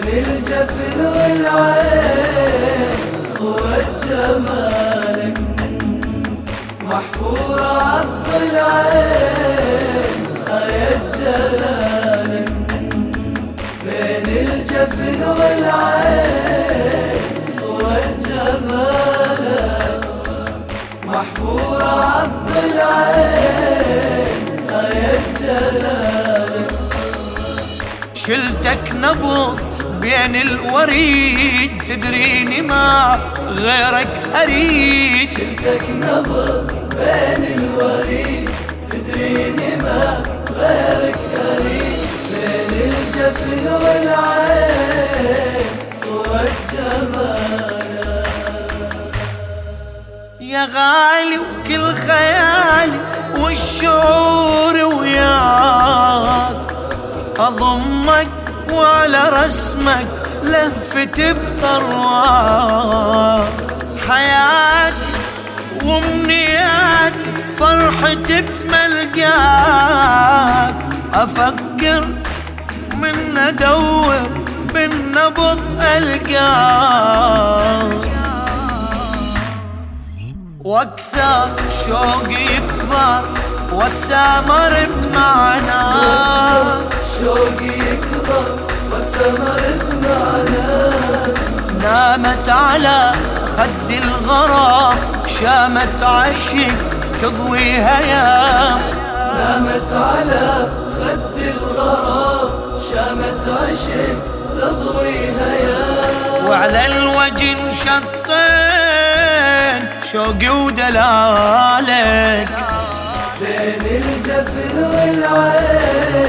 بين الجفن والعين صورة جمالك محفورة عالضلعين آية جلالك بين الجفن والعين صورة جمالك محفورة عالضلعين آية جلالك شلتك نبض بين الوريد تدريني ما غيرك أريد. شلتك نبض بين الوريد تدريني ما غيرك أريد. بين الجفن والعين صورة جمالك يا غالي وكل خيالي والشعور وياك أضمك وعلى رسمك لهفت بطرواك حياتي وامنياتي فرحتي بملقاك. أفكر من أدور بالنبض ألقاك. وأكثر شوقي يكبر وأتسامر بمعناك شوقي يكبر بمعناك نامت على خد الغرام شامت عشق تضوي هيام نامت على خد الغرام شامت عشق تضوي هيام وعلى الوجه شطين شوقي ودلالك. بين الجفن والعين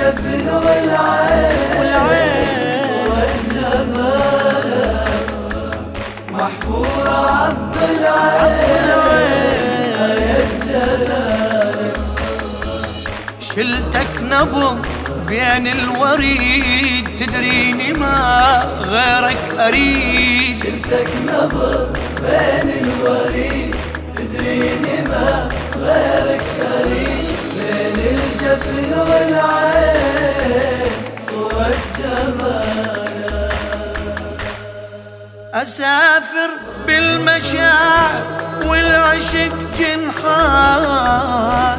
الجفن والعين. صورة جمالك محفورة عالضلعين آية جلالك شلتك نبض بين الوريد تدريني ما غيرك أريد. شلتك نبض بين الوريد تدريني ما غيرك قريب بين الجفن والعين صورة جمالك أسافر بالمشاعر والعشق جنحات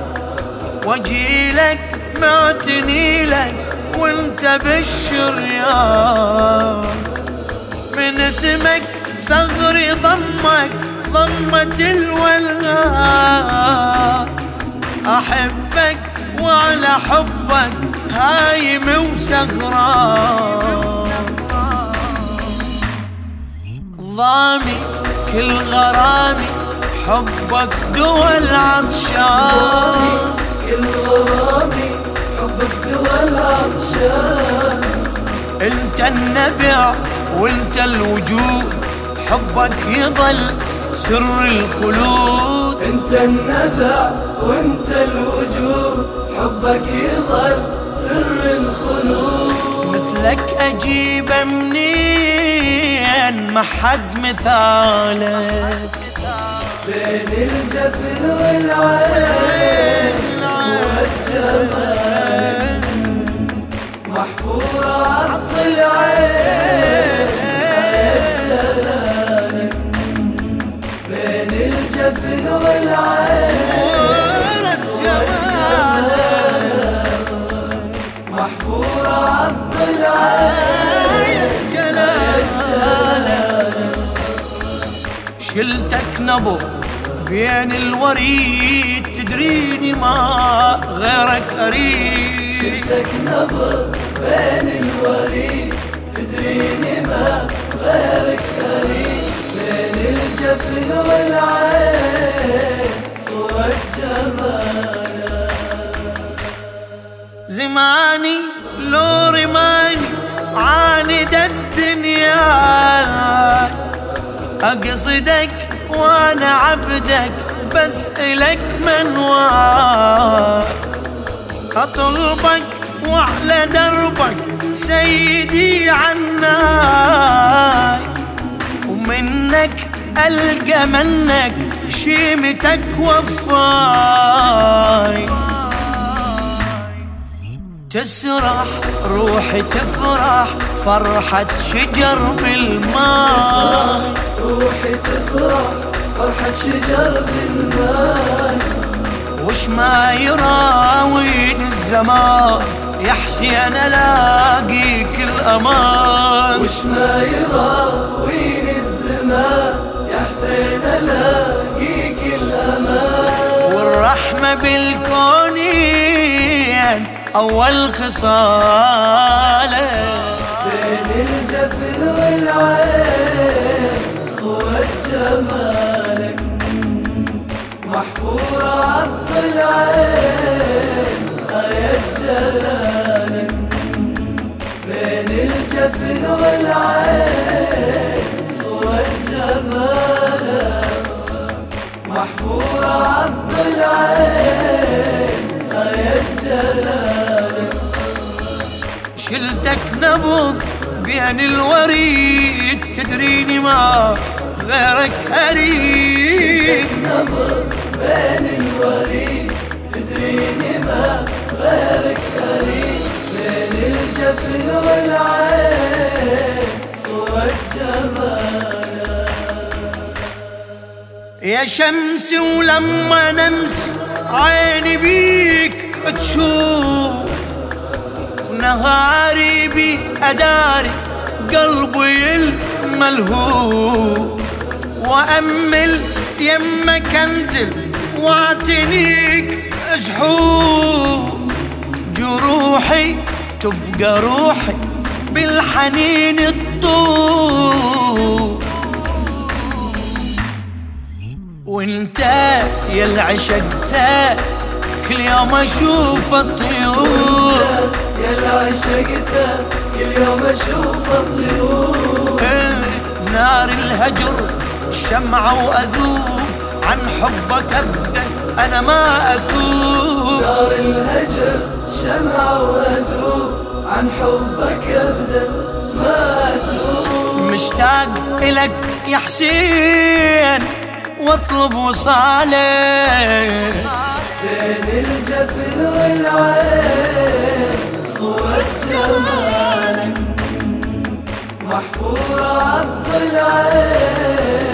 واجيلك معتني لك وأنت بالشريان من اسمك ثغري ضمك ضمة الولغاء أحبك وعلى حبك هايم وسهران ضامي كل غرامي حبك دول عطشان كل غرامي حبك دول عطشان انت النبع وانت الوجود حبك يظل سر الخلود. انت النبع وانت الوجود حبك يظل سر الخلود. مثلك أجيب منين؟ ما حد مثالك. بين الجفن والعين صورة جمال محفورة عالضلعين محفورة عالضلعين شلتك نبض بين الوريد تدريني ما غيرك أريد. شلتك نبض بين الوريد أقصدك وأنا عبدك بس الك منوار أطلبك وعلى دربك سيدي عناي. ومن ألقى منك شيمتك وفاي. تسرح روحي تفرح فرحة شجر بالماء روحي تفرح فرحة شجر بالماء وش ما يراوين الزمان يا حسين الاقيك الامان وش ما يراوين الزمان يا حسين الاقيك الامان والرحمة بالكونين أول خصاله. بين الجفن والعين جلالك. بين الجفن والعين صورة جمالك. محفورة جلالك. شلتك نبض بين الوريد تدريني ما غيرك أريد. نبض بين الوريد تدريني ما غيرك أريد بين الجفن والعين صورة جمالك يا شمس ولما نمسي عيني بيك تشوف. نهاري بي أداري قلبي الملهوف. وأمل يمك أنزل واعتنيك زحوف جروحي تبقى روحي بالحنين الطوف وانت يا العشقته كل يوم أشوف الطيور يا العشقته كل يوم أشوف الطيور نار الهجر شمعة وأذوب. عن حبك أبدا أنا ما أتوب نار الهجر شمعة وأذوب عن حبك أبدا ما أتوب مشتاق إلك يا حسين واطلب وصالك بين الجفن والعين صورة جمالك محفورة عالضلعين آية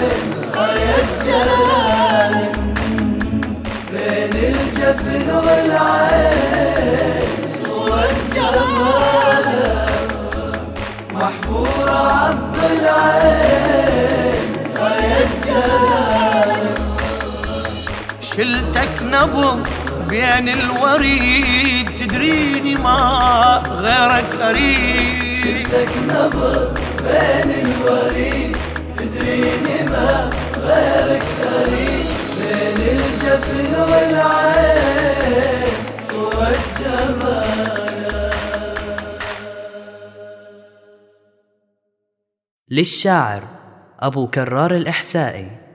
شلتك نبض بين الوريد تدريني ما غيرك أريد. شلتك نبض بين الوريد تدريني ما غيرك أريد. بين الجفن والعين صورة جمالك. للشاعر أبو كرار الإحسائي.